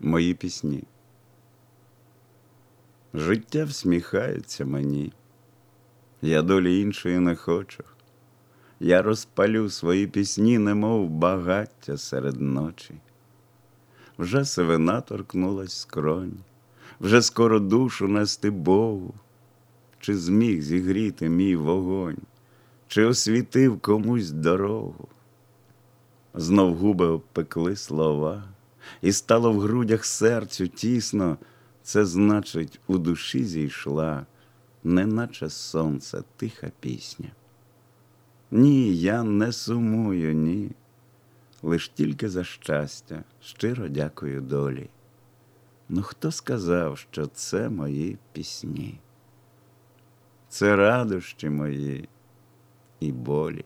мої пісні. Життя всміхається мені, я долі іншої не хочу. Я розпалю свої пісні, немов багаття серед ночі. Вже сивина торкнулась скронь, вже скоро душу нести Богу, чи зміг зігріти мій вогонь, чи освітив комусь дорогу. Знов губи обпекли слова, і стало в грудях серцю тісно, це значить, у душі зійшла, неначе сонце тиха пісня. Ні, я не сумую, ні, лиш тільки за щастя, щиро дякую долі. Ну хто сказав, що це мої пісні? Це радощі мої і болі.